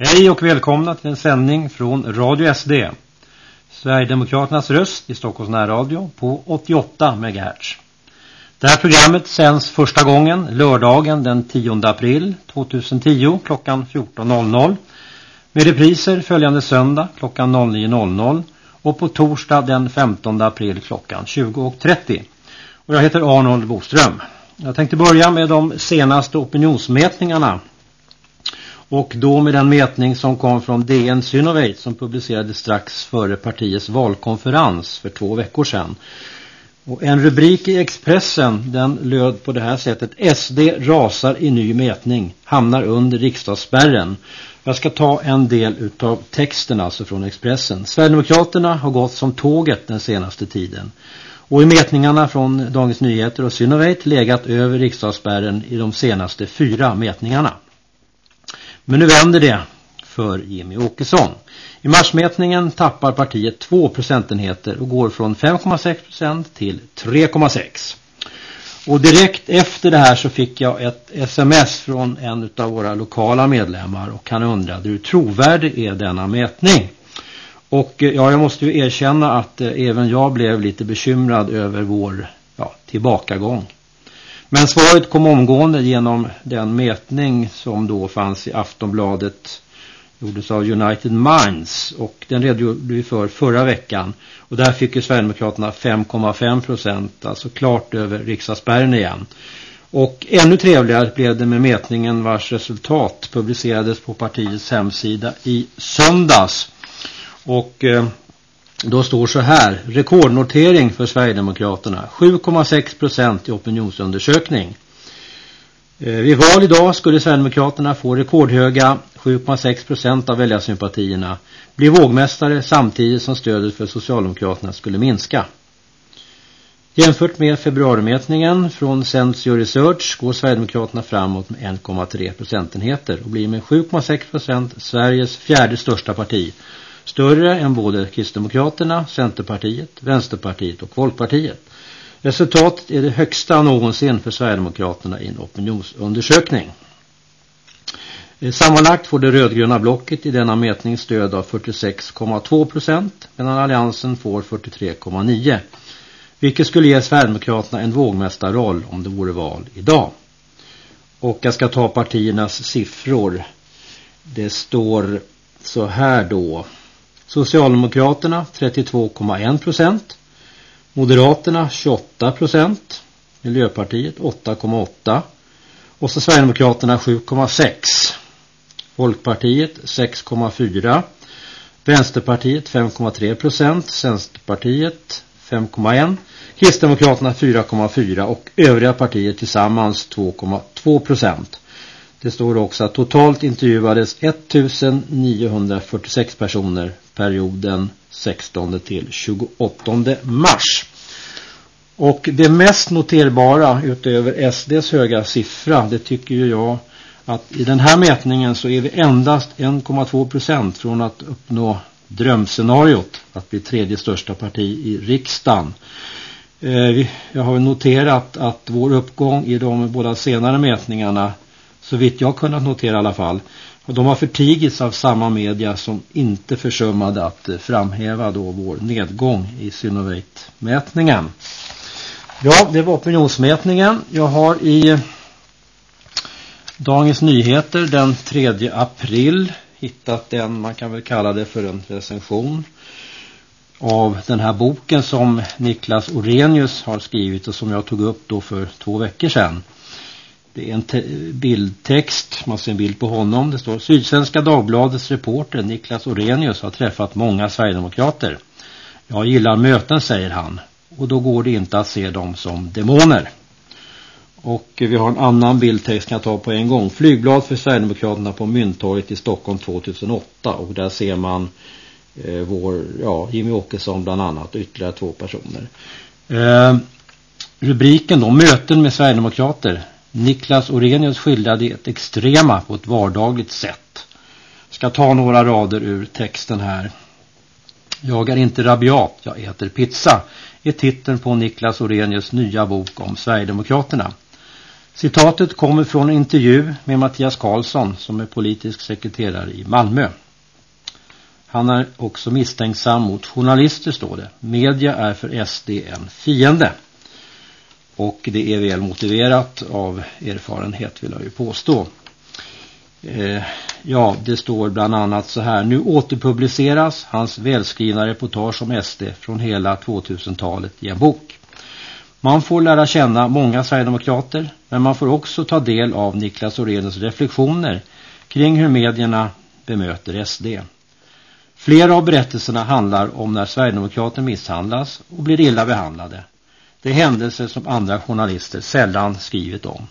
Hej och välkomna till en sändning från Radio SD. Sverigedemokraternas röst i Stockholms närradio på 88 MHz. Det här programmet sänds första gången lördagen den 10 april 2010 klockan 14.00. Med repriser följande söndag klockan 09.00 och på torsdag den 15 april klockan 20.30. Och jag heter Arnold Boström. Jag tänkte börja med de senaste opinionsmätningarna och då med den mätning som kom från DN Synovate som publicerades strax före partiets valkonferens för två veckor sedan. Och en rubrik i Expressen den löd på det här sättet SD rasar i ny mätning, hamnar under riksdagsspärren. Jag ska ta en del utav texten alltså från Expressen. Sverigedemokraterna har gått som tåget den senaste tiden. Och i mätningarna från Dagens Nyheter och Synovate legat över riksdagsspärren i de senaste fyra mätningarna. Men nu vänder det för Jimmy Åkesson. I marsmätningen tappar partiet 2 procentenheter och går från 5,6 procent till 3,6. Och direkt efter det här så fick jag ett sms från en av våra lokala medlemmar och han undrade hur trovärdig är denna mätning. Och eh, ja, jag måste ju erkänna att eh, även jag blev lite bekymrad över vår ja, tillbakagång. Men svaret kom omgående genom den mätning som då fanns i Aftonbladet gjordes av United Minds och den redogjorde vi för förra veckan och där fick ju Sverigedemokraterna 5,5 procent, alltså klart över riksdagsspärren igen. Och ännu trevligare blev det med mätningen vars resultat publicerades på partiets hemsida i söndags. Och eh, då står så här, rekordnotering för Sverigedemokraterna, 7,6 procent i opinionsundersökning. Eh, vid val idag skulle Sverigedemokraterna få rekordhöga 7,6 procent av väljarsympatierna, bli vågmästare samtidigt som stödet för Socialdemokraterna skulle minska. Jämfört med februarimätningen från Sensio Research går Sverigedemokraterna framåt med 1,3 procentenheter och blir med 7,6 procent Sveriges fjärde största parti större än både Kristdemokraterna, Centerpartiet, Vänsterpartiet och Folkpartiet. Resultatet är det högsta någonsin för Sverigedemokraterna i en opinionsundersökning. Eh, sammanlagt får det rödgröna blocket i denna mätning stöd av 46,2 procent medan alliansen får 43,9 vilket skulle ge Sverigedemokraterna en vågmästarroll om det vore val idag. Och jag ska ta partiernas siffror. Det står så här då. Socialdemokraterna 32,1 procent. Moderaterna 28 procent. Miljöpartiet 8,8. Och så Sverigedemokraterna 7,6. Folkpartiet 6,4. Vänsterpartiet 5,3 procent. Centerpartiet 5,1. Kristdemokraterna 4,4 och övriga partier tillsammans 2,2 procent. Det står också att totalt intervjuades 1946 personer perioden 16 till 28 mars. Och det mest noterbara utöver SDs höga siffra, det tycker ju jag att i den här mätningen så är vi endast 1,2 procent från att uppnå drömscenariot att bli tredje största parti i riksdagen. Eh, jag har noterat att vår uppgång i de båda senare mätningarna så vitt jag kunnat notera i alla fall. Och de har förtigits av samma media som inte försummade att eh, framhäva då vår nedgång i Synovate-mätningen. Ja, det var opinionsmätningen. Jag har i eh, Dagens Nyheter den 3 april hittat en, man kan väl kalla det för en recension av den här boken som Niklas Orenius har skrivit och som jag tog upp då för två veckor sedan. Det är en bildtext, man ser en bild på honom. Det står Sydsvenska Dagbladets reporter Niklas Orenius har träffat många Sverigedemokrater. Jag gillar möten, säger han. Och då går det inte att se dem som demoner. Och vi har en annan bildtext kan jag ta på en gång. Flygblad för Sverigedemokraterna på Mynttorget i Stockholm 2008. Och där ser man eh, vår, ja, Jimmy Åkesson bland annat och ytterligare två personer. Eh, rubriken då, möten med Sverigedemokrater. Niklas Orenius skildrade det extrema på ett vardagligt sätt. Jag ska ta några rader ur texten här. Jag är inte rabiat, jag äter pizza är titeln på Niklas Orenius nya bok om Sverigedemokraterna. Citatet kommer från en intervju med Mattias Karlsson som är politisk sekreterare i Malmö. Han är också misstänksam mot journalister står det. Media är för SD en fiende. Och det är väl motiverat av erfarenhet vill jag ju påstå. Eh, ja, det står bland annat så här. Nu återpubliceras hans välskrivna reportage om SD från hela 2000-talet i en bok. Man får lära känna många Sverigedemokrater men man får också ta del av Niklas Orenius reflektioner kring hur medierna bemöter SD. Flera av berättelserna handlar om när Sverigedemokrater misshandlas och blir illa behandlade. Det är händelser som andra journalister sällan skrivit om.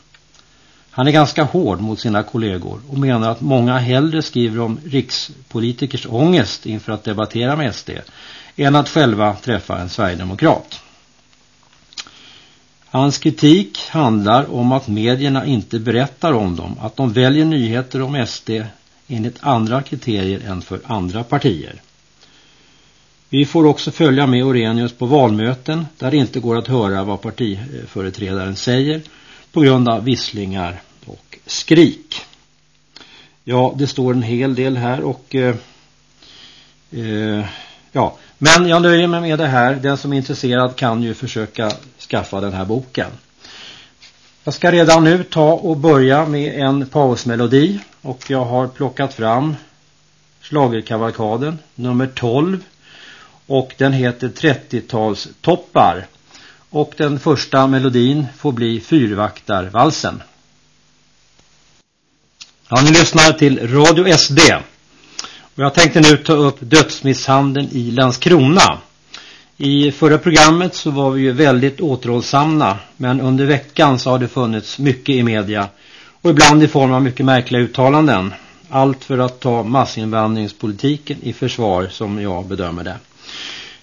Han är ganska hård mot sina kollegor och menar att många hellre skriver om rikspolitikers ångest inför att debattera med SD än att själva träffa en Sverigedemokrat. Hans kritik handlar om att medierna inte berättar om dem, att de väljer nyheter om SD enligt andra kriterier än för andra partier. Vi får också följa med Orenius på valmöten där det inte går att höra vad partiföreträdaren säger på grund av visslingar och skrik. Ja, det står en hel del här och eh, eh, ja, men jag nöjer mig med det här. Den som är intresserad kan ju försöka skaffa den här boken. Jag ska redan nu ta och börja med en pausmelodi och jag har plockat fram slagerkavalkaden nummer 12 och den heter 30-tals toppar. Och den första melodin får bli Fyrvaktarvalsen. Ja, ni lyssnar till Radio SD. Och jag tänkte nu ta upp dödsmisshandeln i Landskrona. I förra programmet så var vi ju väldigt återhållsamma men under veckan så har det funnits mycket i media och ibland i form av mycket märkliga uttalanden. Allt för att ta massinvandringspolitiken i försvar som jag bedömer det.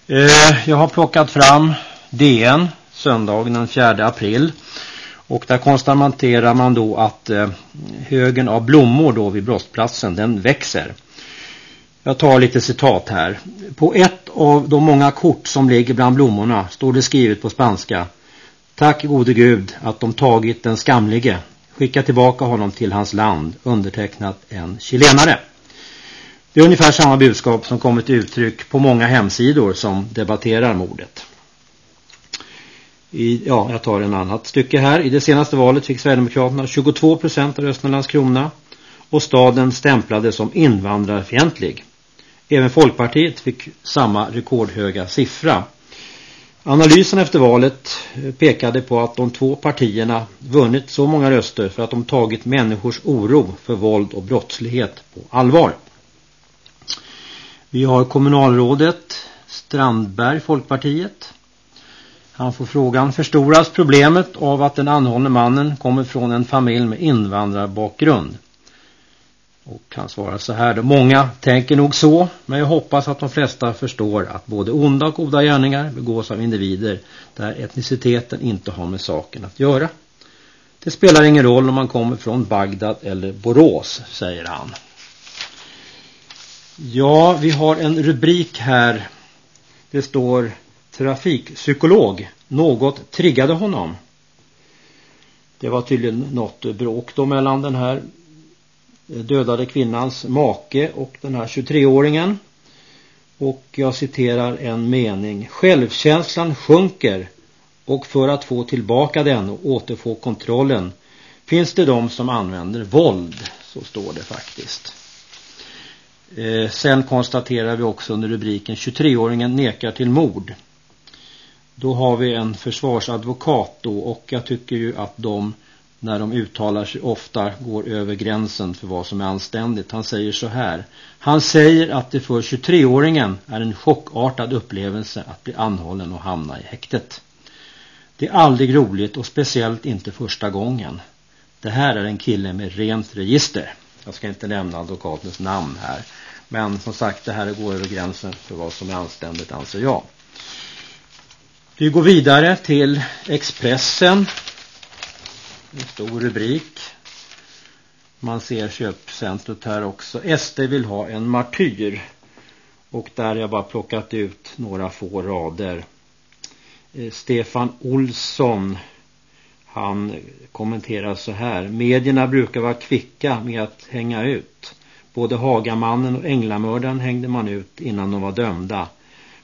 Eh, jag har plockat fram DN söndagen den 4 april och där konstaterar man då att eh, högen av blommor då vid brottsplatsen den växer. Jag tar lite citat här. På ett av de många kort som ligger bland blommorna står det skrivet på spanska. Tack gode Gud att de tagit den skamlige. Skicka tillbaka honom till hans land. Undertecknat en chilenare. Det är ungefär samma budskap som kommit till uttryck på många hemsidor som debatterar mordet. I, ja, jag tar en annat stycke här. I det senaste valet fick Sverigedemokraterna 22 procent av rösterna i Landskrona och staden stämplades som invandrarfientlig. Även Folkpartiet fick samma rekordhöga siffra. Analysen efter valet eh, pekade på att de två partierna vunnit så många röster för att de tagit människors oro för våld och brottslighet på allvar. Vi har kommunalrådet Strandberg, Folkpartiet. Han får frågan, förstoras problemet av att den anhållne mannen kommer från en familj med invandrarbakgrund? Och han svarar så här, många tänker nog så, men jag hoppas att de flesta förstår att både onda och goda gärningar begås av individer där etniciteten inte har med saken att göra. Det spelar ingen roll om man kommer från Bagdad eller Borås, säger han. Ja, vi har en rubrik här. Det står trafikpsykolog. Något triggade honom. Det var tydligen något bråk då mellan den här dödade kvinnans make och den här 23-åringen. Och jag citerar en mening. Självkänslan sjunker och för att få tillbaka den och återfå kontrollen finns det de som använder våld. Så står det faktiskt. Eh, sen konstaterar vi också under rubriken 23-åringen nekar till mord. Då har vi en försvarsadvokat då och jag tycker ju att de när de uttalar sig ofta går över gränsen för vad som är anständigt. Han säger så här. Han säger att det för 23-åringen är en chockartad upplevelse att bli anhållen och hamna i häktet. Det är aldrig roligt och speciellt inte första gången. Det här är en kille med rent register. Jag ska inte nämna advokatens namn här. Men som sagt, det här går över gränsen för vad som är anständigt anser jag. Vi går vidare till Expressen. En stor rubrik. Man ser köpcentret här också. SD vill ha en martyr. Och där har jag bara plockat ut några få rader. Eh, Stefan Olsson. Han kommenterar så här. Medierna brukar vara kvicka med att hänga ut. Både Hagamannen och Änglamördaren hängde man ut innan de var dömda.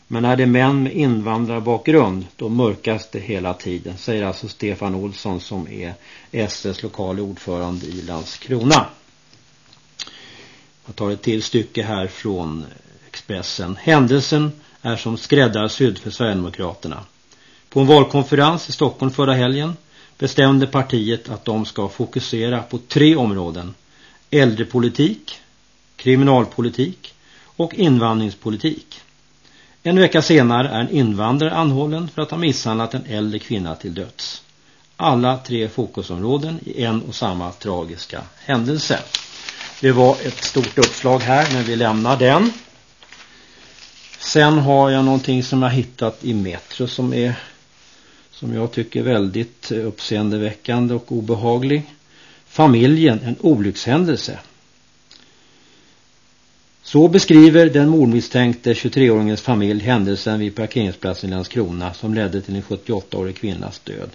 Men är det män med invandrarbakgrund då mörkas det hela tiden, säger alltså Stefan Olsson som är SS lokala ordförande i Landskrona. Jag tar ett till stycke här från Expressen. Händelsen är som skräddarsydd för Sverigedemokraterna. På en valkonferens i Stockholm förra helgen bestämde partiet att de ska fokusera på tre områden. Äldrepolitik, kriminalpolitik och invandringspolitik. En vecka senare är en invandrare anhållen för att ha misshandlat en äldre kvinna till döds. Alla tre fokusområden i en och samma tragiska händelse. Det var ett stort uppslag här men vi lämnar den. Sen har jag någonting som jag hittat i Metro som är som jag tycker väldigt uppseendeväckande och obehaglig. Familjen, en olyckshändelse. Så beskriver den mordmisstänkte 23-åringens familj händelsen vid parkeringsplatsen i Landskrona som ledde till en 78-årig kvinnas död.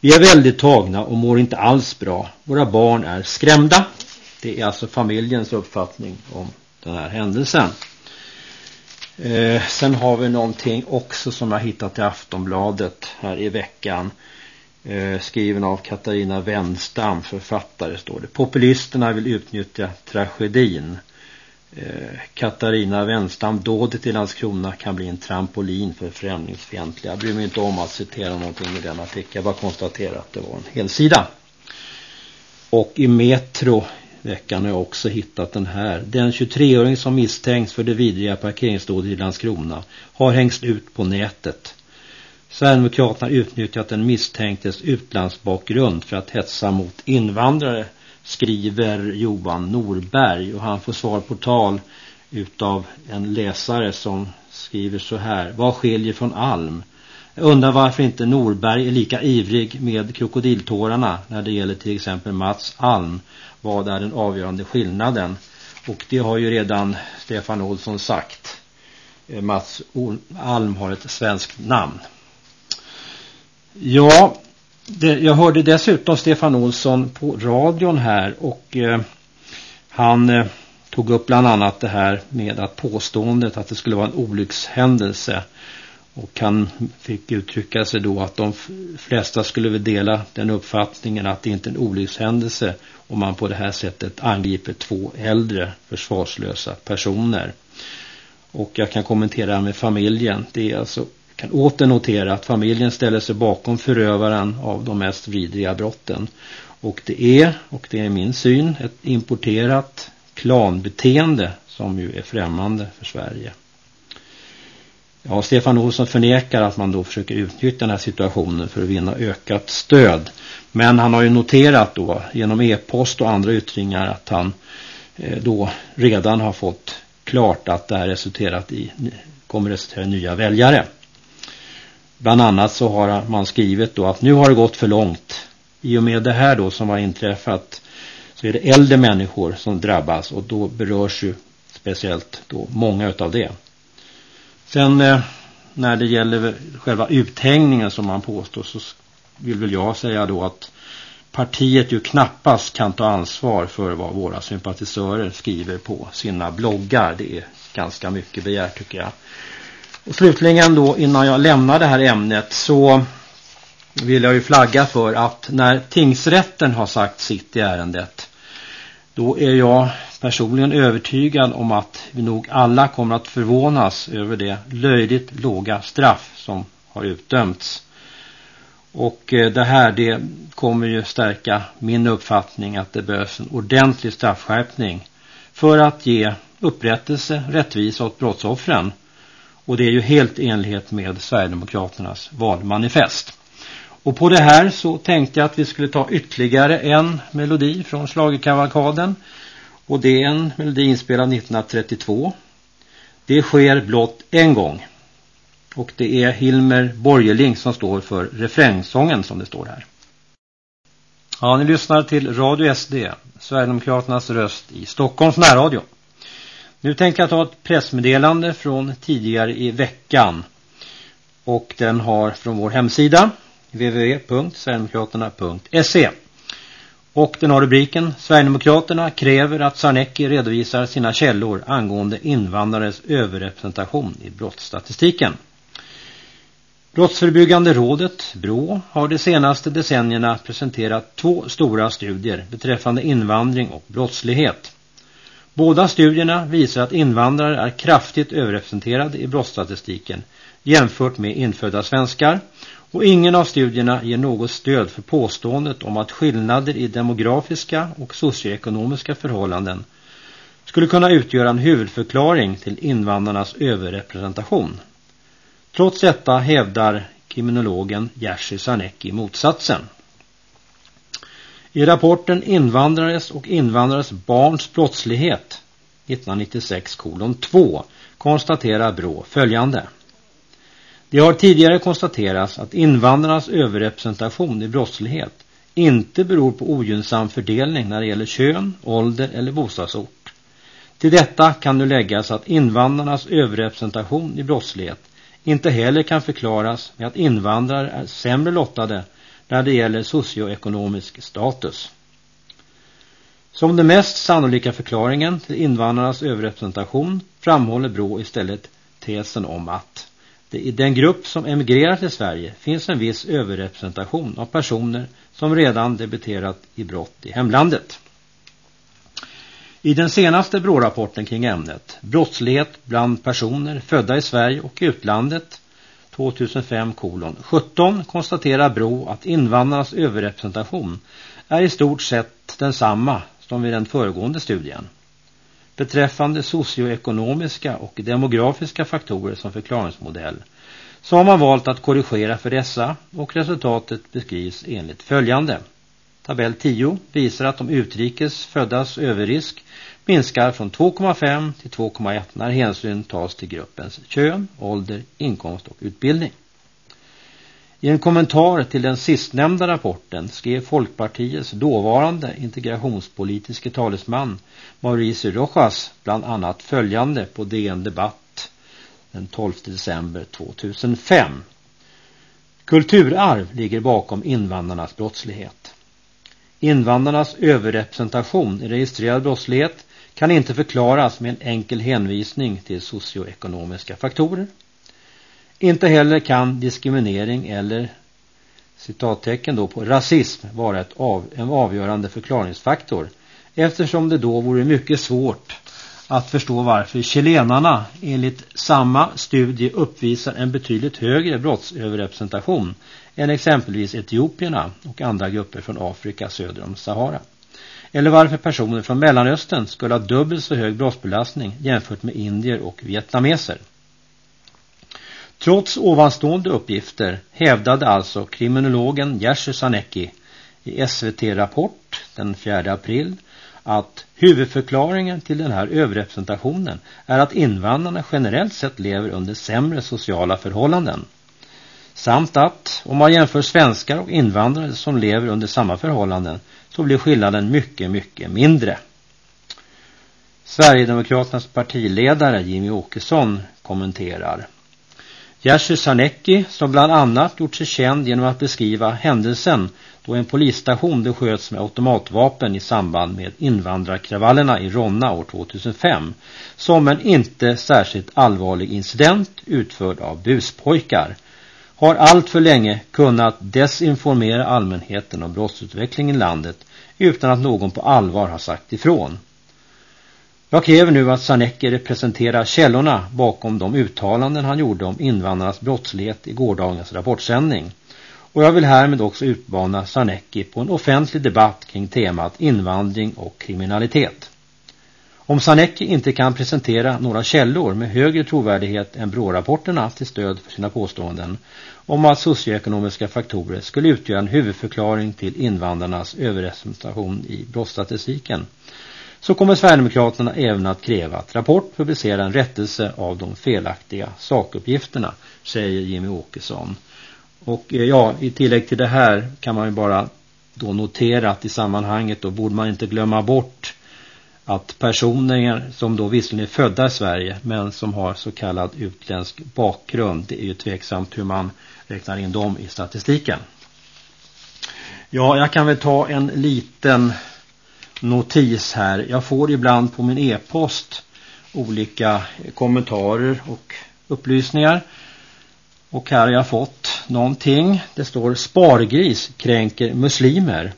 Vi är väldigt tagna och mår inte alls bra. Våra barn är skrämda. Det är alltså familjens uppfattning om den här händelsen. Eh, sen har vi någonting också som jag hittat i Aftonbladet här i veckan. Eh, skriven av Katarina Wenstam, författare står det. Populisterna vill utnyttja tragedin. Eh, Katarina Wenstam, dådet i Landskrona kan bli en trampolin för främlingsfientliga. Jag bryr mig inte om att citera någonting i den artikeln. Jag bara konstaterar att det var en hel sida. Och i Metro veckan har jag också hittat den här. Den 23-åring som misstänks för det vidriga parkeringsdådet i Landskrona har hängts ut på nätet. Sverigedemokraterna har utnyttjat den misstänktes utlandsbakgrund för att hetsa mot invandrare skriver Johan Norberg och han får svar på tal utav en läsare som skriver så här. Vad skiljer från Alm? Jag undrar varför inte Norberg är lika ivrig med krokodiltårarna när det gäller till exempel Mats Alm. Vad är den avgörande skillnaden? Och det har ju redan Stefan Olsson sagt. Eh, Mats Alm har ett svenskt namn. Ja, det, jag hörde dessutom Stefan Olsson på radion här och eh, han eh, tog upp bland annat det här med att påståendet att det skulle vara en olyckshändelse och han fick uttrycka sig då att de flesta skulle väl dela den uppfattningen att det inte är en olyckshändelse om man på det här sättet angriper två äldre försvarslösa personer. Och jag kan kommentera med familjen. Det är alltså kan åter notera att familjen ställer sig bakom förövaren av de mest vidriga brotten. Och det är, och det är min syn, ett importerat klanbeteende som ju är främmande för Sverige. Ja, Stefan Olsson förnekar att man då försöker utnyttja den här situationen för att vinna ökat stöd. Men han har ju noterat då genom e-post och andra yttringar att han eh, då redan har fått klart att det här resulterat i, kommer resultera i nya väljare. Bland annat så har man skrivit då att nu har det gått för långt. I och med det här då som har inträffat så är det äldre människor som drabbas och då berörs ju speciellt då många utav det. Sen eh, när det gäller själva uthängningen som man påstår så vill väl jag säga då att partiet ju knappast kan ta ansvar för vad våra sympatisörer skriver på sina bloggar. Det är ganska mycket begärt tycker jag. Och slutligen då innan jag lämnar det här ämnet så vill jag ju flagga för att när tingsrätten har sagt sitt i ärendet då är jag personligen övertygad om att vi nog alla kommer att förvånas över det löjligt låga straff som har utdömts. Och eh, det här det kommer ju stärka min uppfattning att det behövs en ordentlig straffskärpning för att ge upprättelse, rättvisa åt brottsoffren. Och det är ju helt i enlighet med Sverigedemokraternas valmanifest. Och på det här så tänkte jag att vi skulle ta ytterligare en melodi från Slagerkavalkaden. Och det är en melodi inspelad 1932. Det sker blott en gång. Och det är Hilmer Borgeling som står för refrängsången som det står här. Ja, ni lyssnar till Radio SD, Sverigedemokraternas röst i Stockholms närradio. Nu tänker jag ta ett pressmeddelande från tidigare i veckan. Och den har från vår hemsida www.sverigedemokraterna.se och den har rubriken Sverigedemokraterna kräver att Sarnecki redovisar sina källor angående invandrares överrepresentation i brottsstatistiken. Brottsförebyggande rådet, BRÅ, har de senaste decennierna presenterat två stora studier beträffande invandring och brottslighet. Båda studierna visar att invandrare är kraftigt överrepresenterade i brottsstatistiken jämfört med infödda svenskar och ingen av studierna ger något stöd för påståendet om att skillnader i demografiska och socioekonomiska förhållanden skulle kunna utgöra en huvudförklaring till invandrarnas överrepresentation. Trots detta hävdar kriminologen Jerzy Sarnecki motsatsen. I rapporten Invandrares och invandrares barns brottslighet 1996-2 konstaterar Brå följande. Det har tidigare konstaterats att invandrarnas överrepresentation i brottslighet inte beror på ogynnsam fördelning när det gäller kön, ålder eller bostadsort. Till detta kan nu läggas att invandrarnas överrepresentation i brottslighet inte heller kan förklaras med att invandrare är sämre lottade när det gäller socioekonomisk status. Som den mest sannolika förklaringen till invandrarnas överrepresentation framhåller Brå istället tesen om att det i den grupp som emigrerar till Sverige finns en viss överrepresentation av personer som redan debuterat i brott i hemlandet. I den senaste BRÅ-rapporten kring ämnet Brottslighet bland personer födda i Sverige och utlandet 2005 kolon 17 konstaterar Bro att invandrarnas överrepresentation är i stort sett densamma som vid den föregående studien. Beträffande socioekonomiska och demografiska faktorer som förklaringsmodell så har man valt att korrigera för dessa och resultatet beskrivs enligt följande. Tabell 10 visar att de utrikes föddas överrisk minskar från 2,5 till 2,1 när hänsyn tas till gruppens kön, ålder, inkomst och utbildning. I en kommentar till den sistnämnda rapporten skrev Folkpartiets dåvarande integrationspolitiske talesman Mauricio Rojas bland annat följande på DN Debatt den 12 december 2005. Kulturarv ligger bakom invandrarnas brottslighet. Invandrarnas överrepresentation i registrerad brottslighet kan inte förklaras med en enkel hänvisning till socioekonomiska faktorer. Inte heller kan diskriminering eller citattecken då på rasism vara ett av, en avgörande förklaringsfaktor eftersom det då vore mycket svårt att förstå varför chilenarna enligt samma studie uppvisar en betydligt högre brottsöverrepresentation än exempelvis etiopierna och andra grupper från Afrika söder om Sahara. Eller varför personer från Mellanöstern skulle ha dubbelt så hög brottsbelastning jämfört med indier och vietnameser. Trots ovanstående uppgifter hävdade alltså kriminologen Jerzy Sanecki i SVT-rapport den 4 april att huvudförklaringen till den här överrepresentationen är att invandrarna generellt sett lever under sämre sociala förhållanden. Samt att om man jämför svenskar och invandrare som lever under samma förhållanden så blir skillnaden mycket, mycket mindre. Sverigedemokraternas partiledare Jimmy Åkesson kommenterar Jerzy Sarnecki som bland annat gjort sig känd genom att beskriva händelsen då en polisstation besköts med automatvapen i samband med invandrarkravallerna i Ronna år 2005 som en inte särskilt allvarlig incident utförd av buspojkar har allt för länge kunnat desinformera allmänheten om brottsutvecklingen i landet utan att någon på allvar har sagt ifrån. Jag kräver nu att Sarnecki representerar källorna bakom de uttalanden han gjorde om invandrarnas brottslighet i gårdagens rapportsändning. Och jag vill härmed också utmana Sarnecki på en offentlig debatt kring temat invandring och kriminalitet. Om Sarnecki inte kan presentera några källor med högre trovärdighet än BRÅ-rapporterna till stöd för sina påståenden om att socioekonomiska faktorer skulle utgöra en huvudförklaring till invandrarnas överrepresentation i brottsstatistiken så kommer Sverigedemokraterna även att kräva att Rapport publicerar en rättelse av de felaktiga sakuppgifterna, säger Jimmy Åkesson. Och eh, ja, i tillägg till det här kan man ju bara då notera att i sammanhanget då borde man inte glömma bort att personer som då visserligen är födda i Sverige men som har så kallad utländsk bakgrund, det är ju tveksamt hur man räknar in dem i statistiken. Ja, jag kan väl ta en liten notis här. Jag får ibland på min e-post olika kommentarer och upplysningar. Och här har jag fått någonting. Det står spargris kränker muslimer.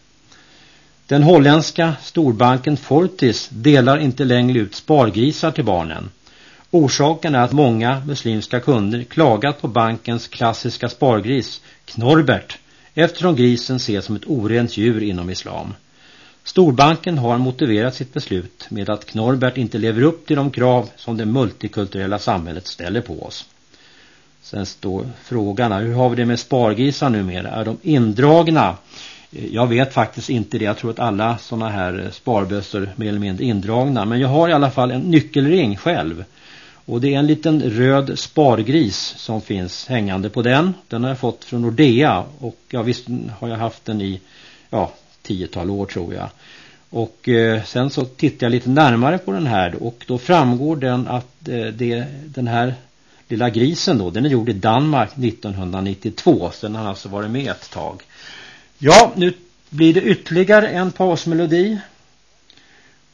Den holländska storbanken Fortis delar inte längre ut spargrisar till barnen. Orsaken är att många muslimska kunder klagat på bankens klassiska spargris, Knorbert, eftersom grisen ses som ett orent djur inom islam. Storbanken har motiverat sitt beslut med att Knorbert inte lever upp till de krav som det multikulturella samhället ställer på oss. Sen står frågan, hur har vi det med spargrisar numera? Är de indragna? Jag vet faktiskt inte det. Jag tror att alla sådana här eh, sparbössor mer eller mindre indragna. Men jag har i alla fall en nyckelring själv. Och det är en liten röd spargris som finns hängande på den. Den har jag fått från Nordea. Och ja, visst har jag haft den i ja, tiotal år tror jag. Och eh, sen så tittar jag lite närmare på den här och då framgår den att eh, det, den här lilla grisen då, den är gjord i Danmark 1992. Så den har alltså varit med ett tag. Ja, nu blir det ytterligare en pausmelodi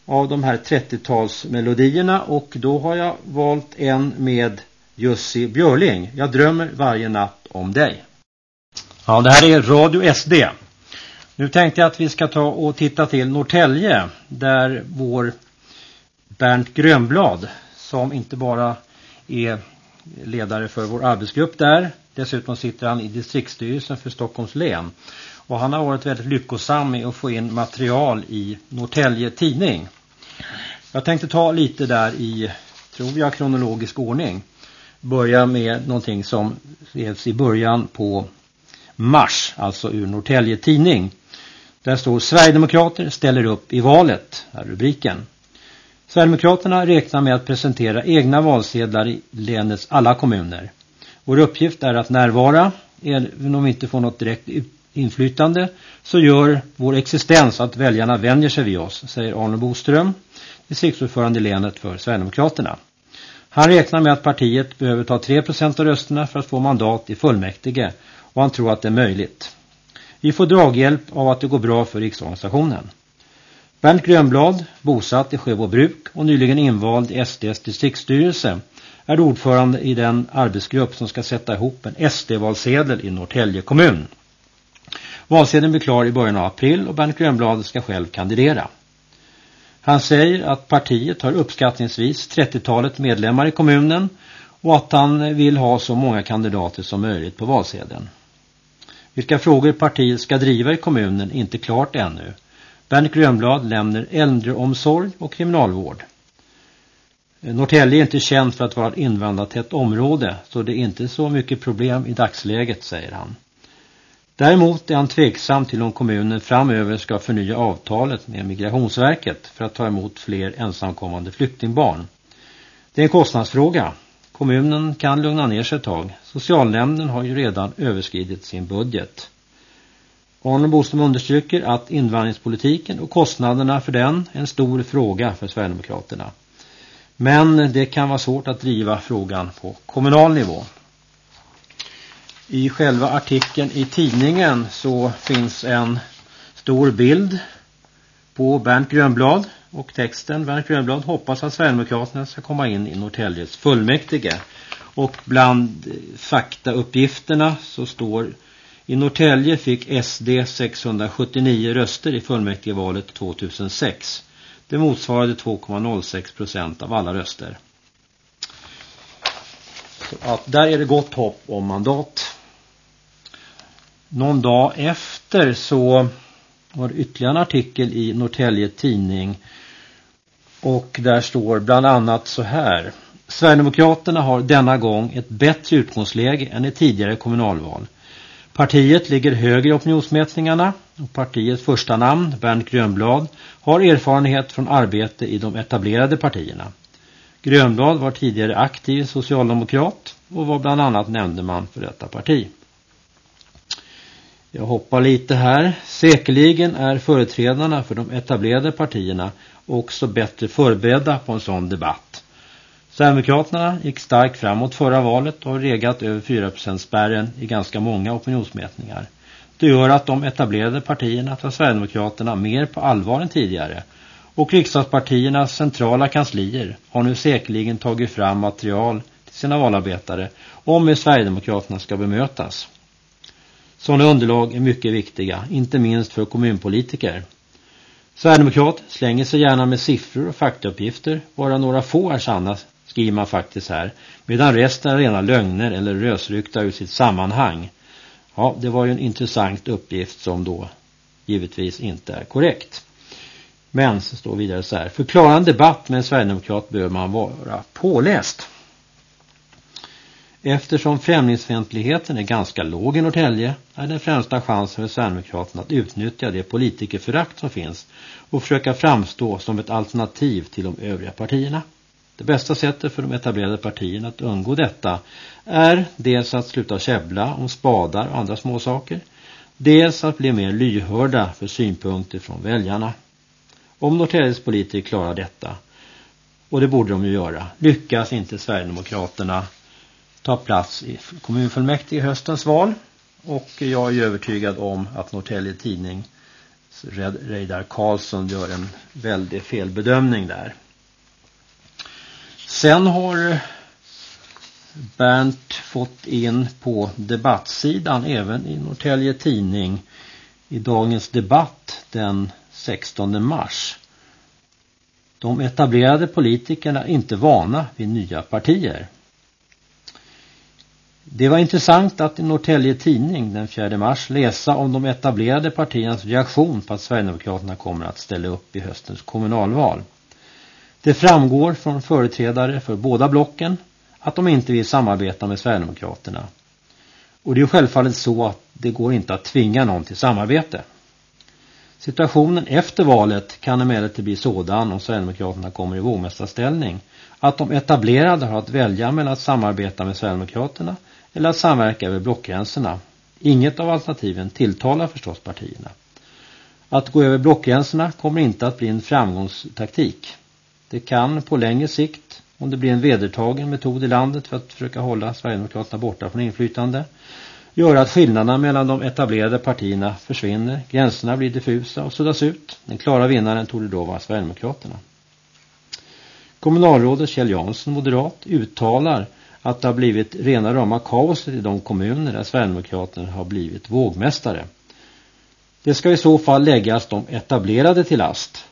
av de här 30-talsmelodierna och då har jag valt en med Jussi Björling. Jag drömmer varje natt om dig. Ja, det här är Radio SD. Nu tänkte jag att vi ska ta och titta till Norrtälje där vår Bernt Grönblad som inte bara är ledare för vår arbetsgrupp där. Dessutom sitter han i distriktsstyrelsen för Stockholms län. Och han har varit väldigt lyckosam med att få in material i Norrtälje tidning. Jag tänkte ta lite där i, tror jag, kronologisk ordning. Börja med någonting som skrevs i början på mars, alltså ur Norrtälje tidning. Där står Sverigedemokrater ställer upp i valet, är rubriken. Sverigedemokraterna räknar med att presentera egna valsedlar i länets alla kommuner. Vår uppgift är att närvara, även om vi inte får något direkt inflytande, så gör vår existens att väljarna vänjer sig vid oss, säger Arne Boström, distriktsordförande i länet för Sverigedemokraterna. Han räknar med att partiet behöver ta 3% av rösterna för att få mandat i fullmäktige och han tror att det är möjligt. Vi får draghjälp av att det går bra för riksorganisationen. Bernt Grönblad, bosatt i Sjöbo bruk och nyligen invald i SDs distriktsstyrelse, är ordförande i den arbetsgrupp som ska sätta ihop en SD-valsedel i Norrtälje kommun. Valsedeln blir klar i början av april och Bernt Grönblad ska själv kandidera. Han säger att partiet har uppskattningsvis 30-talet medlemmar i kommunen och att han vill ha så många kandidater som möjligt på valsedeln. Vilka frågor partiet ska driva i kommunen är inte klart ännu. Bernt Grönblad lämnar äldreomsorg och kriminalvård. Eh, Norrtälje är inte känt för att vara ett invandrartätt område så det är inte så mycket problem i dagsläget, säger han. Däremot är han tveksam till om kommunen framöver ska förnya avtalet med Migrationsverket för att ta emot fler ensamkommande flyktingbarn. Det är en kostnadsfråga. Kommunen kan lugna ner sig ett tag. Socialnämnden har ju redan överskridit sin budget. Arne Boström understryker att invandringspolitiken och kostnaderna för den är en stor fråga för Sverigedemokraterna. Men det kan vara svårt att driva frågan på kommunal nivå. I själva artikeln i tidningen så finns en stor bild på Bernt Grönblad och texten Bernt Grönblad hoppas att Sverigedemokraterna ska komma in i Norrtäljes fullmäktige. Och bland faktauppgifterna så står i Norrtälje fick SD 679 röster i fullmäktigevalet 2006. Det motsvarade 2,06 procent av alla röster. Så att där är det gott hopp om mandat någon dag efter så var det ytterligare en artikel i Norrtälje tidning och där står bland annat så här. Sverigedemokraterna har denna gång ett bättre utgångsläge än i tidigare kommunalval. Partiet ligger högre i opinionsmätningarna och partiets första namn, Bernt Grönblad, har erfarenhet från arbete i de etablerade partierna. Grönblad var tidigare aktiv socialdemokrat och var bland annat nämndeman för detta parti. Jag hoppar lite här. Säkerligen är företrädarna för de etablerade partierna också bättre förberedda på en sån debatt. Sverigedemokraterna gick starkt framåt förra valet och har regat över 4% spärren i ganska många opinionsmätningar. Det gör att de etablerade partierna tar Sverigedemokraterna mer på allvar än tidigare och riksdagspartiernas centrala kanslier har nu säkerligen tagit fram material till sina valarbetare om hur Sverigedemokraterna ska bemötas. Sådana underlag är mycket viktiga, inte minst för kommunpolitiker. Sverigedemokrat slänger sig gärna med siffror och faktauppgifter, bara några få är sanna, skriver man faktiskt här, medan resten är rena lögner eller rösryckta ur sitt sammanhang. Ja, det var ju en intressant uppgift som då givetvis inte är korrekt. Men så står vidare så här. Förklara en debatt med en Sverigedemokrat behöver man vara påläst. Eftersom främlingsfientligheten är ganska låg i Norrtälje är den främsta chansen för Sverigedemokraterna att utnyttja det politikerförakt som finns och försöka framstå som ett alternativ till de övriga partierna. Det bästa sättet för de etablerade partierna att undgå detta är dels att sluta käbbla om spadar och andra småsaker, dels att bli mer lyhörda för synpunkter från väljarna. Om Norrtäljes politiker klarar detta, och det borde de ju göra, lyckas inte Sverigedemokraterna ta plats i kommunfullmäktige i höstens val. Och jag är övertygad om att Norrtälje Tidning Reidar Karlsson gör en väldigt felbedömning där. Sen har eh, Bernt fått in på debattsidan även i Norrtälje Tidning i dagens debatt den 16 mars. De etablerade politikerna är inte vana vid nya partier. Det var intressant att i Norrtälje Tidning den 4 mars läsa om de etablerade partiernas reaktion på att Sverigedemokraterna kommer att ställa upp i höstens kommunalval. Det framgår från företrädare för båda blocken att de inte vill samarbeta med Sverigedemokraterna. Och det är självfallet så att det går inte att tvinga någon till samarbete. Situationen efter valet kan emellertid bli sådan om Sverigedemokraterna kommer i vågmästarställning att de etablerade har att välja mellan att samarbeta med Sverigedemokraterna eller att samverka över blockgränserna. Inget av alternativen tilltalar förstås partierna. Att gå över blockgränserna kommer inte att bli en framgångstaktik. Det kan på längre sikt, om det blir en vedertagen metod i landet för att försöka hålla Sverigedemokraterna borta från inflytande, göra att skillnaderna mellan de etablerade partierna försvinner, gränserna blir diffusa och suddas ut. Den klara vinnaren tog det då vara Sverigedemokraterna. Kommunalrådet Kjell Jansson, moderat, uttalar att det har blivit rena rama kaoset i de kommuner där Sverigedemokraterna har blivit vågmästare. Det ska i så fall läggas de etablerade till last.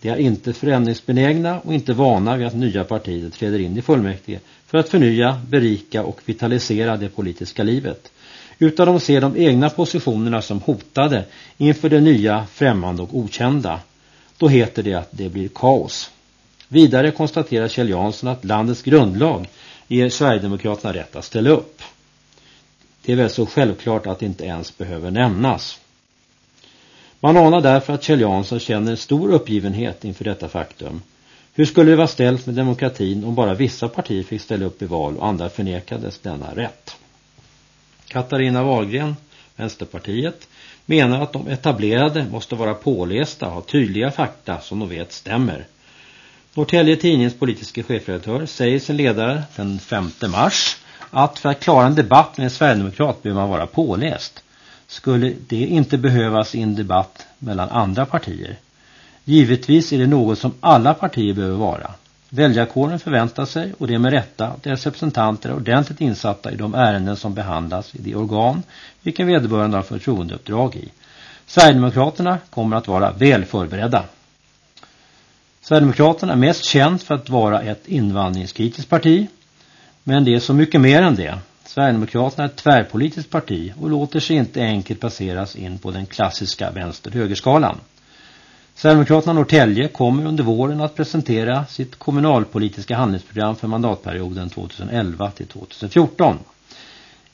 De är inte förändringsbenägna och inte vana vid att nya partier träder in i fullmäktige för att förnya, berika och vitalisera det politiska livet. Utan de ser de egna positionerna som hotade inför det nya, främmande och okända. Då heter det att det blir kaos. Vidare konstaterar Kjell Jansson att landets grundlag ger Sverigedemokraterna rätt att ställa upp. Det är väl så självklart att det inte ens behöver nämnas. Man anar därför att Kjell Jansson känner stor uppgivenhet inför detta faktum. Hur skulle det vara ställt med demokratin om bara vissa partier fick ställa upp i val och andra förnekades denna rätt? Katarina Wahlgren, Vänsterpartiet, menar att de etablerade måste vara pålästa och ha tydliga fakta som de vet stämmer. Norrtälje Tidningens politiska chefredaktör säger sin ledare den 5 mars att för att klara en debatt med en Sverigedemokrat behöver man vara påläst. Skulle det inte behövas i en debatt mellan andra partier? Givetvis är det något som alla partier behöver vara. Väljarkåren förväntar sig, och det med rätta, att deras representanter är ordentligt insatta i de ärenden som behandlas i det organ vilken vederbörande har förtroendeuppdrag i. Sverigedemokraterna kommer att vara väl förberedda. Sverigedemokraterna är mest känt för att vara ett invandringskritiskt parti. Men det är så mycket mer än det. Sverigedemokraterna är ett tvärpolitiskt parti och låter sig inte enkelt placeras in på den klassiska vänster-högerskalan. Sverigedemokraterna Norrtälje kommer under våren att presentera sitt kommunalpolitiska handlingsprogram för mandatperioden 2011-2014.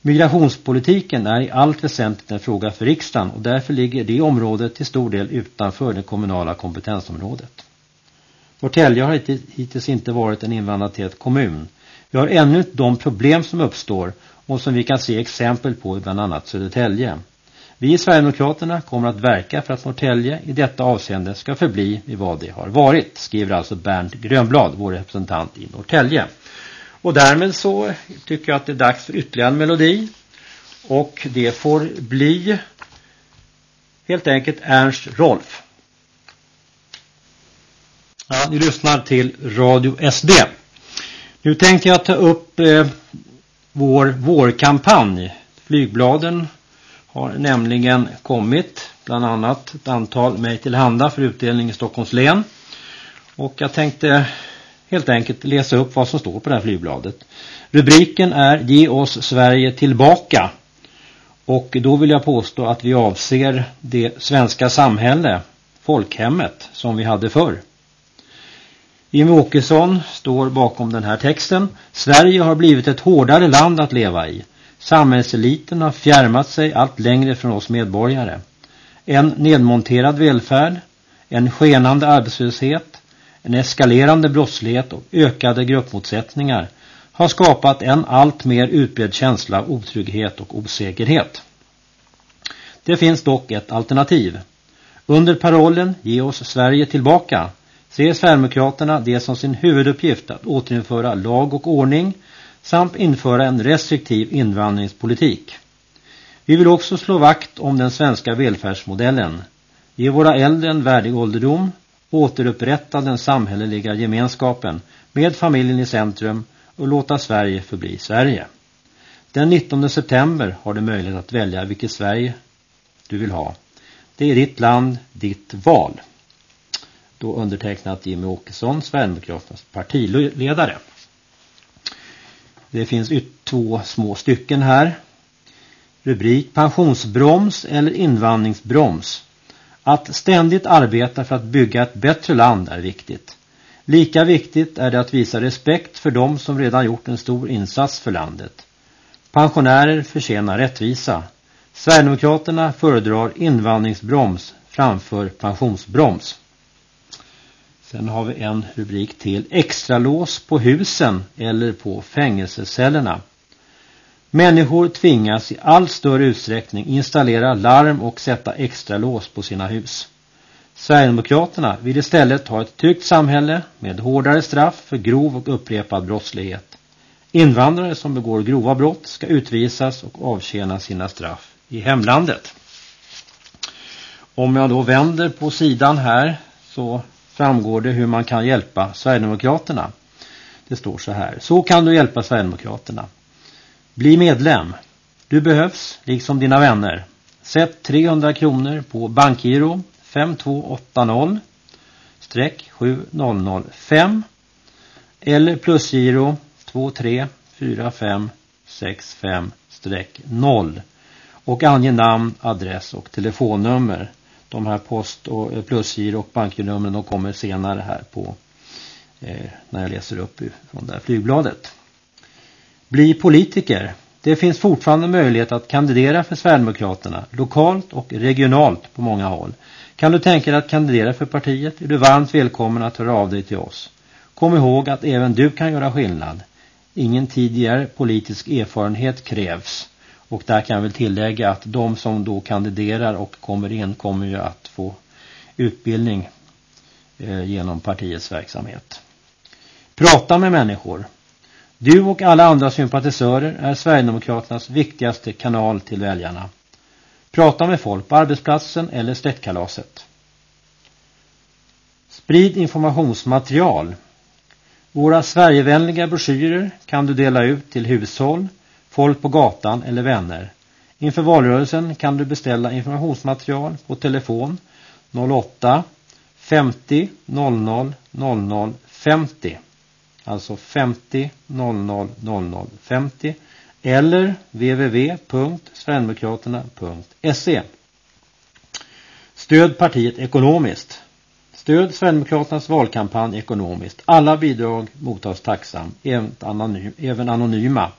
Migrationspolitiken är i allt väsentligt en fråga för riksdagen och därför ligger det området till stor del utanför det kommunala kompetensområdet. Norrtälje har hittills inte varit en invandrartät kommun. Vi har ännu inte de problem som uppstår och som vi kan se exempel på i bland annat Södertälje. Vi i Sverigedemokraterna kommer att verka för att Norrtälje i detta avseende ska förbli i vad det har varit, skriver alltså Bernt Grönblad, vår representant i Norrtälje. Och därmed så tycker jag att det är dags för ytterligare en melodi. Och det får bli Helt enkelt Ernst Rolf. Ja, ni lyssnar till Radio SD. Nu tänkte jag ta upp eh, vår vårkampanj. Flygbladen har nämligen kommit bland annat ett antal mig tillhanda för utdelning i Stockholms län. Och jag tänkte helt enkelt läsa upp vad som står på det här flygbladet. Rubriken är Ge oss Sverige tillbaka. Och då vill jag påstå att vi avser det svenska samhälle, folkhemmet, som vi hade förr. Jimmy Åkesson står bakom den här texten. Sverige har blivit ett hårdare land att leva i. Samhällseliten har fjärmat sig allt längre från oss medborgare. En nedmonterad välfärd, en skenande arbetslöshet, en eskalerande brottslighet och ökade gruppmotsättningar har skapat en allt mer utbredd känsla av otrygghet och osäkerhet. Det finns dock ett alternativ. Under parollen Ge oss Sverige tillbaka ser Sverigedemokraterna det som sin huvuduppgift att återinföra lag och ordning samt införa en restriktiv invandringspolitik. Vi vill också slå vakt om den svenska välfärdsmodellen, ge våra äldre en värdig ålderdom, återupprätta den samhälleliga gemenskapen med familjen i centrum och låta Sverige förbli Sverige. Den 19 september har du möjlighet att välja vilket Sverige du vill ha. Det är ditt land, ditt val. Då undertecknat Jimmy Åkesson, Sverigedemokraternas partiledare. Det finns två små stycken här. Rubrik Pensionsbroms eller invandringsbroms. Att ständigt arbeta för att bygga ett bättre land är viktigt. Lika viktigt är det att visa respekt för dem som redan gjort en stor insats för landet. Pensionärer förtjänar rättvisa. Sverigedemokraterna föredrar invandringsbroms framför pensionsbroms. Sen har vi en rubrik till. Extra lås på husen eller på fängelsecellerna. Människor tvingas i allt större utsträckning installera larm och sätta extra lås på sina hus. Sverigedemokraterna vill istället ha ett tryggt samhälle med hårdare straff för grov och upprepad brottslighet. Invandrare som begår grova brott ska utvisas och avtjäna sina straff i hemlandet. Om jag då vänder på sidan här så framgår det hur man kan hjälpa Sverigedemokraterna. Det står så här. Så kan du hjälpa Sverigedemokraterna. Bli medlem. Du behövs, liksom dina vänner. Sätt 300 kronor på bankgiro 5280-7005 eller plusgiro 234565-0 och ange namn, adress och telefonnummer de här post- och eh, plusgiro och banknumren de kommer senare här på eh, när jag läser upp från det här flygbladet. Bli politiker. Det finns fortfarande möjlighet att kandidera för Sverigedemokraterna lokalt och regionalt på många håll. Kan du tänka dig att kandidera för partiet är du varmt välkommen att höra av dig till oss. Kom ihåg att även du kan göra skillnad. Ingen tidigare politisk erfarenhet krävs. Och där kan jag väl tillägga att de som då kandiderar och kommer in kommer ju att få utbildning eh, genom partiets verksamhet. Prata med människor. Du och alla andra sympatisörer är Sverigedemokraternas viktigaste kanal till väljarna. Prata med folk på arbetsplatsen eller släktkalaset. Sprid informationsmaterial. Våra Sverigevänliga broschyrer kan du dela ut till hushåll, folk på gatan eller vänner. Inför valrörelsen kan du beställa informationsmaterial på telefon 08 50 00 00 50. Alltså 50 00 00 50 eller www.sverigedemokraterna.se Stöd partiet ekonomiskt. Stöd Sverigedemokraternas valkampanj ekonomiskt. Alla bidrag mottas tacksam, även, anonym, även anonyma.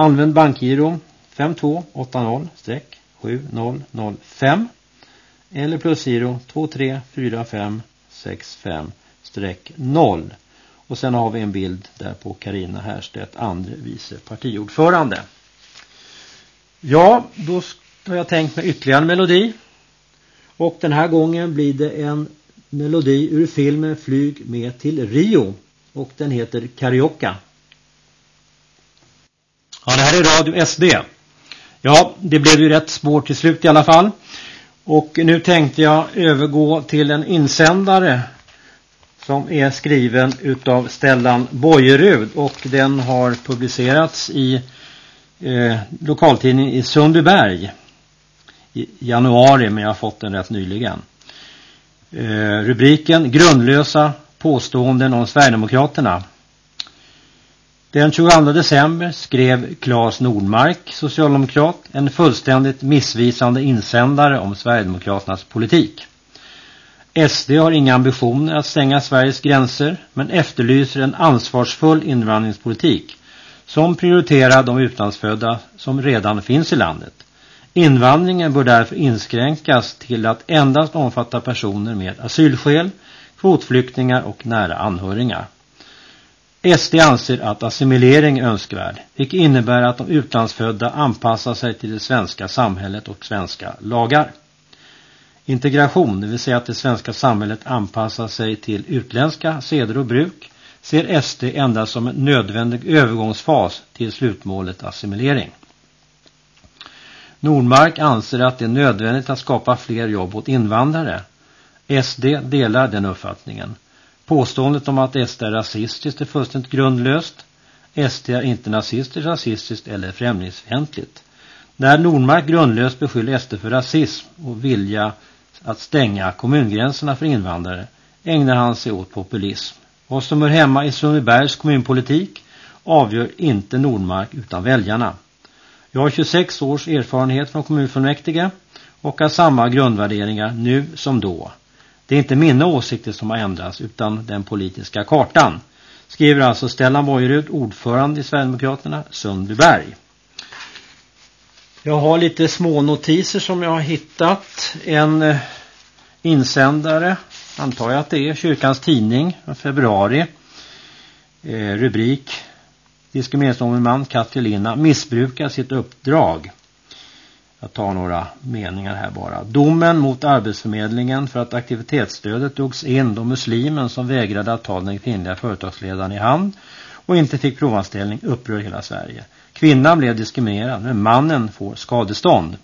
Använd bankgiro 5280-7005 eller plusgiro 234565-0. Och sen har vi en bild där på Karina Härstedt, andre vice partiordförande. Ja, då har jag tänkt mig ytterligare en melodi. Och den här gången blir det en melodi ur filmen Flyg med till Rio. Och den heter Carioca. Ja, det här är Radio SD. Ja, det blev ju rätt spår till slut i alla fall. Och nu tänkte jag övergå till en insändare som är skriven utav Stellan Bojerud och den har publicerats i eh, lokaltidningen i Sundbyberg i januari men jag har fått den rätt nyligen. Eh, rubriken Grundlösa påståenden om Sverigedemokraterna. Den 22 december skrev Claes Nordmark, socialdemokrat, en fullständigt missvisande insändare om Sverigedemokraternas politik. SD har inga ambitioner att stänga Sveriges gränser men efterlyser en ansvarsfull invandringspolitik som prioriterar de utlandsfödda som redan finns i landet. Invandringen bör därför inskränkas till att endast omfatta personer med asylskäl, kvotflyktingar och nära anhöriga. SD anser att assimilering är önskvärd, vilket innebär att de utlandsfödda anpassar sig till det svenska samhället och svenska lagar. Integration, det vill säga att det svenska samhället anpassar sig till utländska seder och bruk, ser SD endast som en nödvändig övergångsfas till slutmålet assimilering. Nordmark anser att det är nödvändigt att skapa fler jobb åt invandrare. SD delar den uppfattningen. Påståendet om att SD är rasistiskt är fullständigt grundlöst. SD är inte nazistiskt, rasistiskt eller främlingsfientligt. När Nordmark grundlöst beskyller SD för rasism och vilja att stänga kommungränserna för invandrare ägnar han sig åt populism. Vad som hör hemma i Sundbybergs kommunpolitik avgör inte Nordmark utan väljarna. Jag har 26 års erfarenhet från kommunfullmäktige och har samma grundvärderingar nu som då. Det är inte mina åsikter som har ändrats utan den politiska kartan. Skriver alltså Stellan Bojerud, ordförande i Sverigedemokraterna, Sundbyberg. Jag har lite små notiser som jag har hittat. En eh, insändare, antar jag att det är, Kyrkans tidning, februari. Eh, rubrik Diskrimineringsombudsman Katalina missbrukar sitt uppdrag. Jag tar några meningar här bara. Domen mot Arbetsförmedlingen för att aktivitetsstödet drogs in då muslimen som vägrade att ta den kvinnliga företagsledaren i hand och inte fick provanställning upprör hela Sverige. Kvinnan blev diskriminerad men mannen får skadestånd.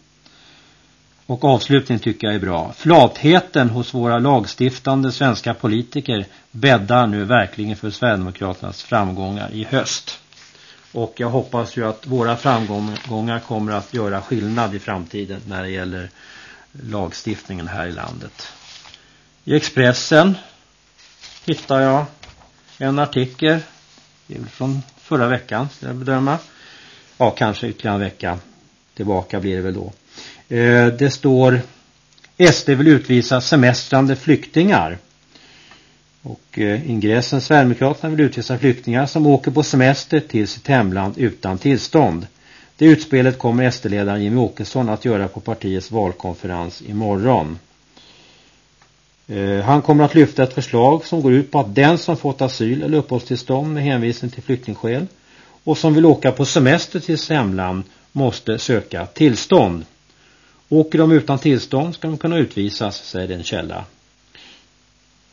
Och avslutningen tycker jag är bra. Flatheten hos våra lagstiftande svenska politiker bäddar nu verkligen för Sverigedemokraternas framgångar i höst. Och jag hoppas ju att våra framgångar kommer att göra skillnad i framtiden när det gäller lagstiftningen här i landet. I Expressen hittar jag en artikel från förra veckan, ska jag bedöma. Ja, kanske ytterligare en vecka tillbaka blir det väl då. Eh, det står SD vill utvisa semestrande flyktingar. Och eh, ingressen Sverigedemokraterna vill utvisa flyktingar som åker på semester till sitt hemland utan tillstånd. Det utspelet kommer SD-ledaren Jimmy Åkesson att göra på partiets valkonferens imorgon. Eh, han kommer att lyfta ett förslag som går ut på att den som fått asyl eller uppehållstillstånd med hänvisning till flyktingskäl och som vill åka på semester till sitt hemland måste söka tillstånd. Åker de utan tillstånd ska de kunna utvisas, säger en källa.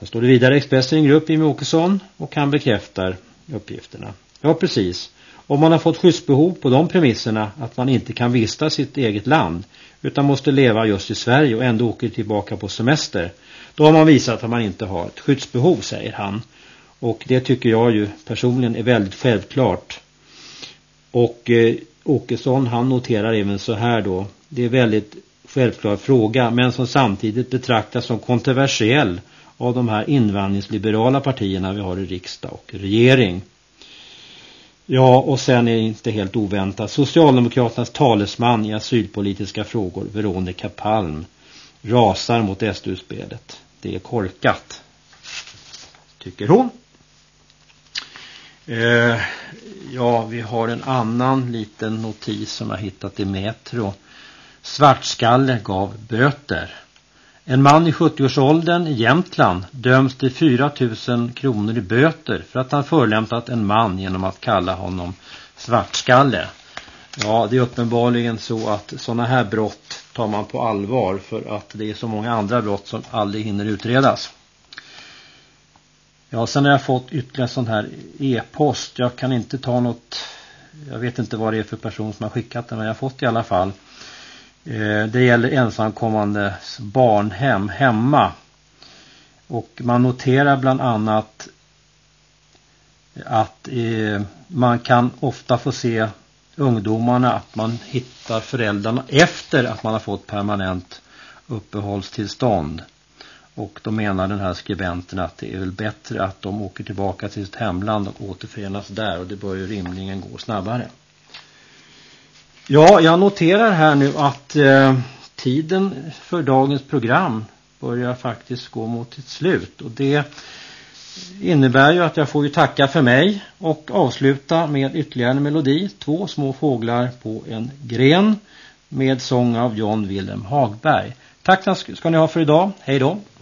Sen står det vidare Expressen i en grupp Jimmy Åkesson och han bekräftar uppgifterna. Ja, precis. Om man har fått skyddsbehov på de premisserna att man inte kan vista sitt eget land utan måste leva just i Sverige och ändå åker tillbaka på semester. Då har man visat att man inte har ett skyddsbehov, säger han. Och det tycker jag ju personligen är väldigt självklart. Och eh, Åkesson han noterar även så här då. Det är väldigt självklar fråga men som samtidigt betraktas som kontroversiell av de här invandringsliberala partierna vi har i riksdag och regering. Ja, och sen är det inte helt oväntat. Socialdemokraternas talesman i asylpolitiska frågor, Veronica Palm, rasar mot SD-utspelet. Det är korkat, tycker hon. Eh, ja, vi har en annan liten notis som jag hittat i Metro. Svartskalle gav böter. En man i 70-årsåldern i Jämtland döms till 4 000 kronor i böter för att han förlämpat en man genom att kalla honom svartskalle. Ja, det är uppenbarligen så att sådana här brott tar man på allvar för att det är så många andra brott som aldrig hinner utredas. Ja, sen har jag fått ytterligare sån här e-post. Jag kan inte ta något, jag vet inte vad det är för person som har skickat den, men jag har fått i alla fall. Eh, det gäller ensamkommande barnhem hemma. Och man noterar bland annat att eh, man kan ofta få se ungdomarna att man hittar föräldrarna efter att man har fått permanent uppehållstillstånd. Och då menar den här skribenten att det är väl bättre att de åker tillbaka till sitt hemland och återförenas där och det bör ju rimligen gå snabbare. Ja, jag noterar här nu att eh, tiden för dagens program börjar faktiskt gå mot ett slut och det innebär ju att jag får ju tacka för mig och avsluta med ytterligare en melodi, två små fåglar på en gren med sång av John Wilhelm Hagberg. Tack ska ni ha för idag, hej då!